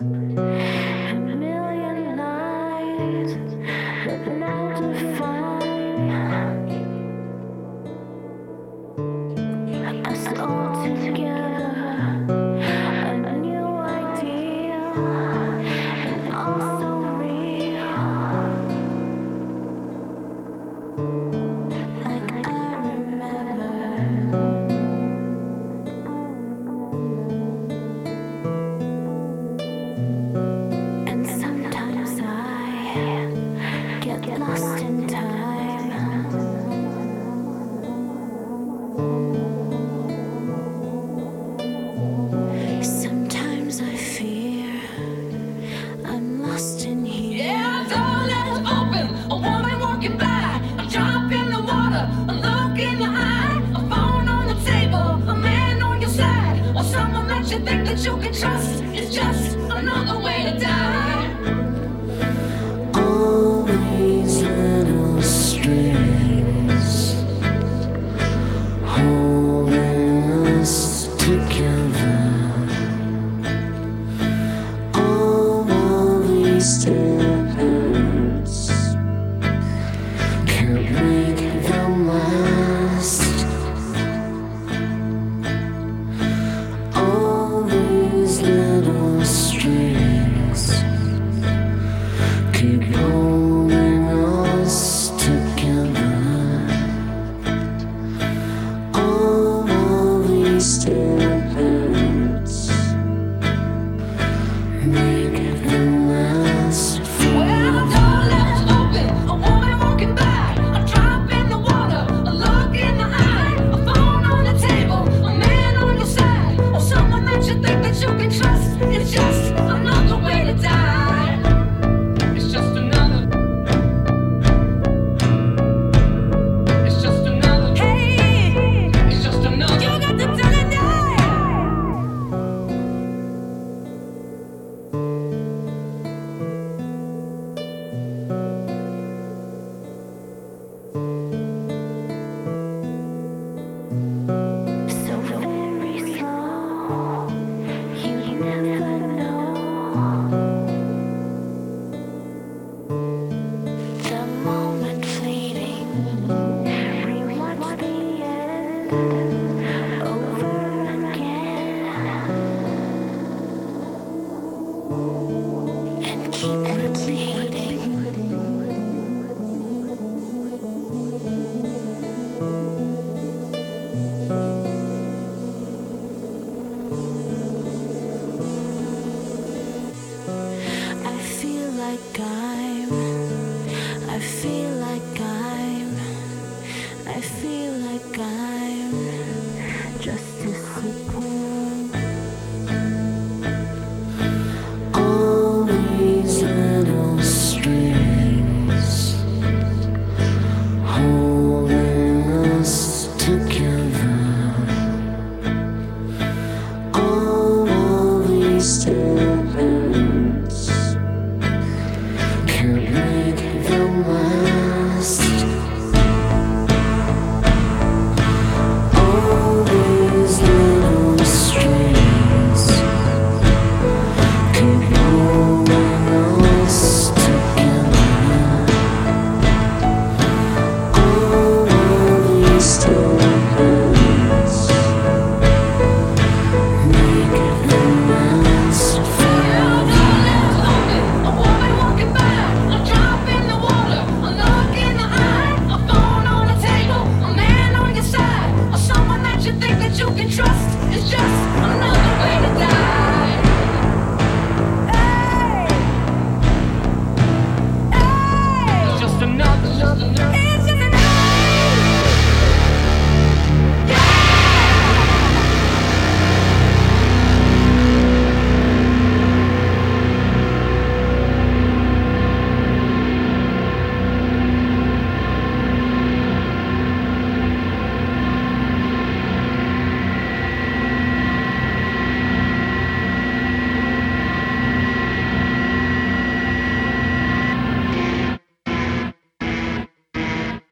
thank you like I'm, I feel like I'm, I feel like I'm. Just a us Together, all, all these.